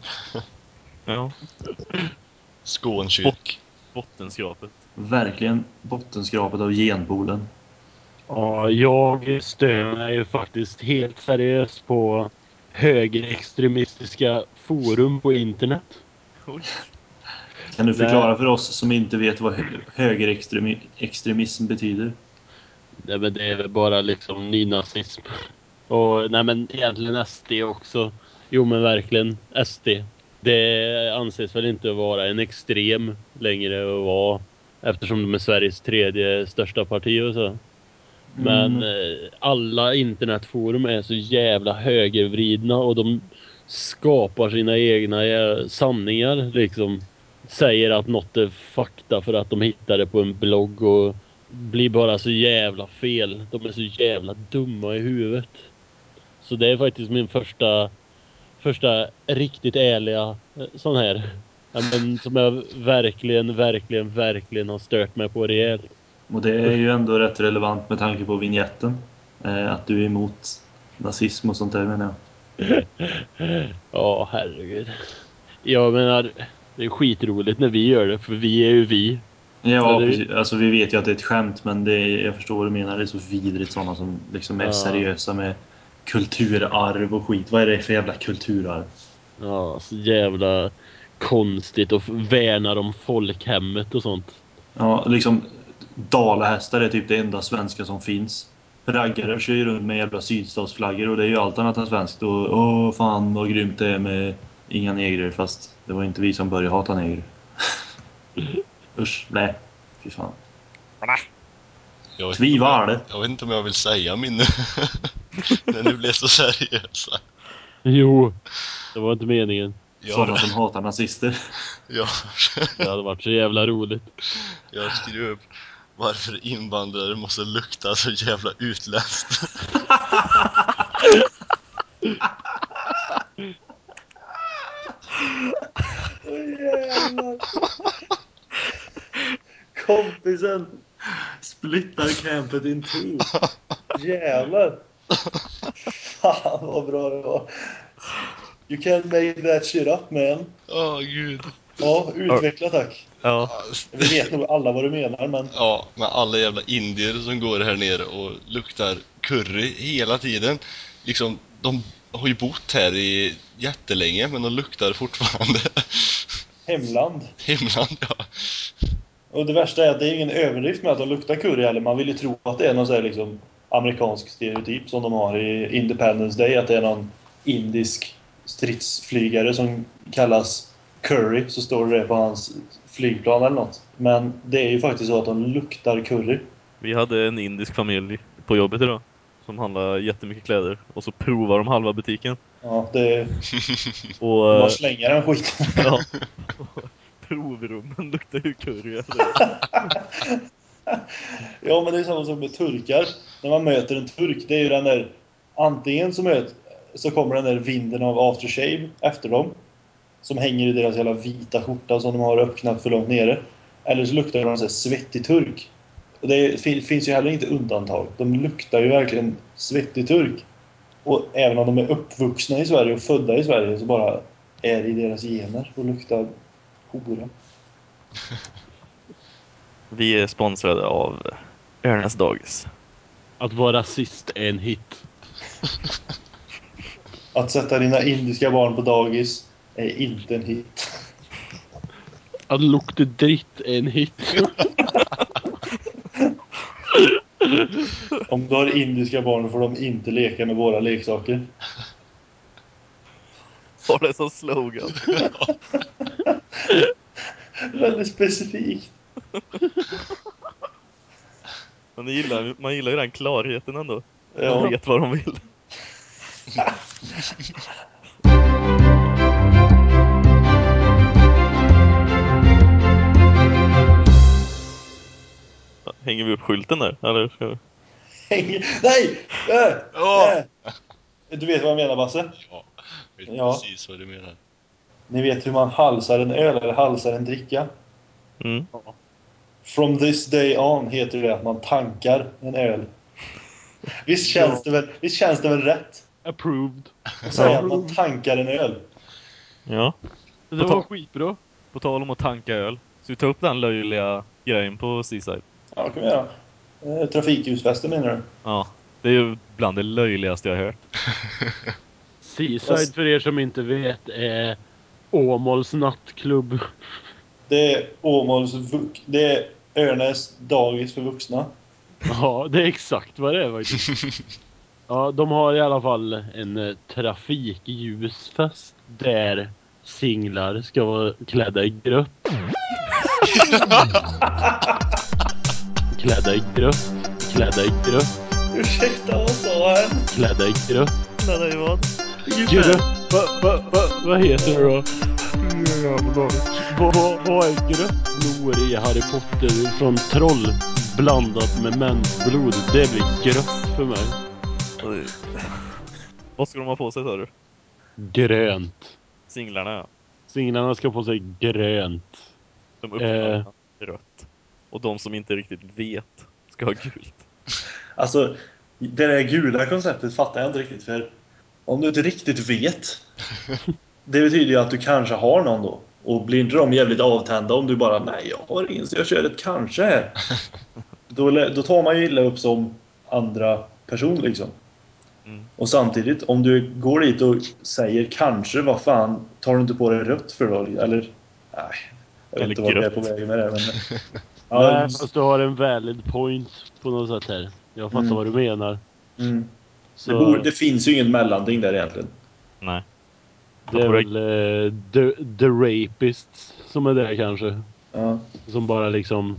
Ja, Skånkyrk. bottenskrapet. Verkligen bottenskrapet av genpoolen. Ja, jag mig ju faktiskt helt seriöst på högerextremistiska forum på internet. Oj. Kan du förklara för oss som inte vet vad hö- högerextremism betyder? Nej, men det är väl bara liksom nynazism. Och nej men egentligen SD också. Jo men verkligen SD. Det anses väl inte vara en extrem längre att vara. Eftersom de är Sveriges tredje största parti och så. Men Mm. eh, alla internetforum är så jävla högervridna och de skapar sina egna eh, sanningar liksom. Säger att något är fakta för att de hittar det på en blogg och blir bara så jävla fel. De är så jävla dumma i huvudet. Så det är faktiskt min första, första riktigt ärliga eh, sån här. Ja, men, som jag verkligen, verkligen, verkligen har stört mig på rejält. Och det är ju ändå rätt relevant med tanke på vignetten. Eh, att du är emot nazism och sånt där menar jag. <laughs> Ja, herregud. Jag menar, det är skitroligt när vi gör det, för vi är ju vi. Ja, precis. Alltså, vi vet ju att det är ett skämt men det är, jag förstår vad du menar. Det är så vidrigt sådana som liksom är Ja. seriösa med kulturarv och skit. Vad är det för jävla kulturarv? Ja, så jävla konstigt och värnar om folkhemmet och sånt. Ja, liksom dalahästar är typ det enda svenska som finns. Raggare kör ju runt med jävla sydstatsflaggor och det är ju allt annat än svenskt. Och åh fan vad grymt det är med inga negrer fast det var inte vi som började hata negrer. <laughs> Usch, nej. Fy fan. Jag vet, det. jag vet inte om jag vill säga min... <laughs> När ni blev så seriösa. Jo, det var inte meningen. Sådana Jag, som hatar nazister. jag, Det hade varit så jävla roligt. jag skrev upp varför invandrare måste lukta så jävla utländskt. Jävlar. Kompisen splittar campet in two. Jävlar. <laughs> Fan vad bra det var. You can't make that shit up man. Åh gud. Ja, utveckla tack. Ja, Vi vet nog alla vad du menar men Ja, med alla jävla indier som går här nere och luktar curry hela tiden. Liksom, de har ju bott här i jättelänge men de luktar fortfarande <laughs> hemland. hemland, ja. Och det värsta är att det är ingen överdrift med att de luktar curry heller. Man vill ju tro att det är någon sån här liksom amerikansk stereotyp som de har i Independence Day. Att det är någon indisk stridsflygare som kallas Curry. Så står det på hans flygplan eller något. Men det är ju faktiskt så att de luktar curry. vi hade en indisk familj på jobbet idag. Som handlade jättemycket kläder. Och så provar de halva butiken. Ja, det. <laughs> Och... Bara eh, slänga den skiten. <laughs> ja. Provrummen luktar ju curry. <laughs> <laughs> Ja, men det är samma sak med turkar. När man möter en turk, det är ju den där... Antingen så, möt, så kommer den där vinden av aftershave efter dem. Som hänger i deras jävla vita skjorta som de har öppnat för långt nere. Eller så luktar de så här svettig turk. Och det är- finns ju heller inte undantag. De luktar ju verkligen svettig turk. Och även om de är uppvuxna i Sverige och födda i Sverige så bara är det i deras gener och luktar hora. <laughs> Vi är sponsrade av Örnäs Dagis. Att vara rasist är en hit. <laughs> Att sätta dina indiska barn på dagis är inte en hit. Att lukta dritt är en hit. <laughs> Om du har indiska barn får de inte leka med våra leksaker. <laughs> Har det som slogan. Väldigt specifikt. <laughs> Det gillar, man gillar ju den klarheten ändå. De Ja. vet vad de vill. <laughs> Hänger vi upp skylten där? Eller? ska vi- Nej! Äh, Åh! äh. Du vet vad jag menar Basse? Ja, jag vet Ja. precis vad du menar. Ni vet hur man halsar en öl eller halsar en dricka? Mm. From this day on heter det att man tankar en öl. Visst känns, det, väl, visst känns det väl rätt? Approved. Att säga att man tankar en öl. Ja. Det var skitbra. På tal om att tanka öl. Så vi tar upp den löjliga grejen på Seaside. Ja, det kan vi göra. Eh, Trafikljusfesten menar du? Ja. Det är ju bland det löjligaste jag har hört. Seaside för er som inte vet är Åmåls nattklubb. Det är Åmåls vux... Det är Örnäs dagis för vuxna. Ja, det är exakt vad det är faktiskt. <laughs> Ja, de har i alla fall en eh, trafikljusfest där singlar ska vara klädda i grött. <laughs> klädda i grött, klädda i grött, Ursäkta, vad sa han? klädda i grött. Klädda i vad? Grött? Va, va, va, vad heter det då? Vad, vad, vad är grött snor i Harry Potter från troll blandat med mensblod? Det blir grött för mig. Oj. Vad ska de ha på sig sa du? Grönt. Singlarna ja. Singlarna ska på sig grönt. De uppfattar rött. Och de som inte riktigt vet ska ha gult. Alltså, det där gula konceptet fattar jag inte riktigt. För om du inte riktigt vet. <laughs> Det betyder ju att du kanske har någon då. Och blir inte de jävligt avtända om du bara nej, jag har ingen så jag kör ett kanske här. <laughs> Då, då tar man ju illa upp som andra person liksom. Mm. Och samtidigt, om du går dit och säger kanske, vad fan tar du inte på dig rött för då? Eller, nej. Jag vet Eller inte vad jag är på väg med det. Men, <laughs> Nej, ja, fast du har en valid point på något sätt här. Jag fattar Mm. vad du menar. mm. det, Så borde, det finns ju ingen mellanting där egentligen. Nej. Det är väl eh, the, the rapists som är där kanske. Ja. Som bara liksom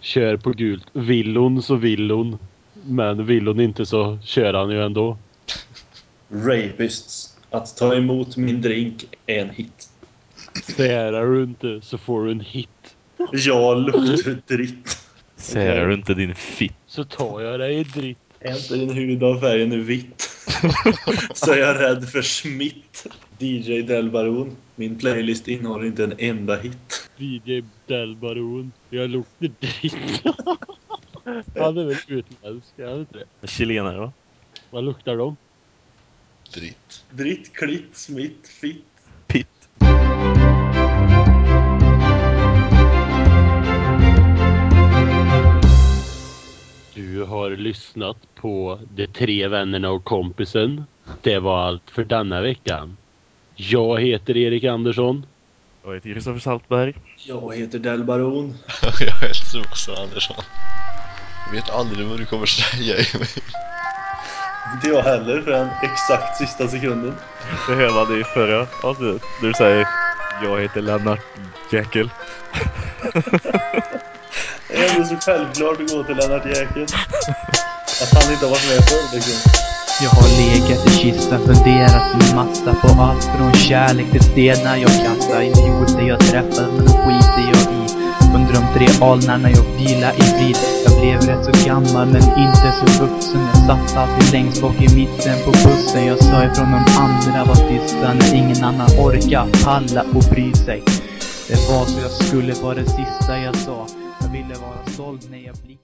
kör på gult. Vill hon så vill hon. Men vill hon inte så kör han ju ändå. Rapists. Att ta emot min drink är en hit. Särar du inte så får du en hit. Jag luktar dritt. Särar du inte din fitt? Så tar jag dig i dritt. Är inte din hud av färgen vitt så är jag rädd för smitt. DJ Delbaron. Min playlist innehåller inte en enda hit. DJ Delbaron. Jag luktar dritt. <laughs> Han är väl utländsk, är han inte det? Chilenare va? Vad luktar de? Dritt. Dritt, klitt, smitt, fitt. Pitt. Du har lyssnat på De tre vännerna och kompisen. Det var allt för denna veckan. Jag heter Erik Andersson. Jag heter Kristoffer Saltberg. Jag heter Delbaron. <laughs> jag heter Sebastian Andersson. Jag vet aldrig vad du kommer säga i mig. Inte jag heller förrän exakt sista sekunden. Det hörde i förra avsnittet. Du säger Jag heter Lennart Jäkel. <laughs> Det är så självklart att gå till Lennart Jäkel. Att han inte har varit med förr liksom. Jag har legat i kistan, funderat en massa på allt från kärlek till stenar jag kastar, idioter jag träffat, men de skiter jag i. Under de tre alnarna jag vila i frid. Jag blev rätt så gammal, men inte så vuxen. Jag satt alltid längst bak i mitten på bussen. Jag sa ifrån de andra var tysta när ingen annan orkar palla och bry sig. Det var så jag skulle vara det sista jag sa. Jag ville vara såld när jag blickade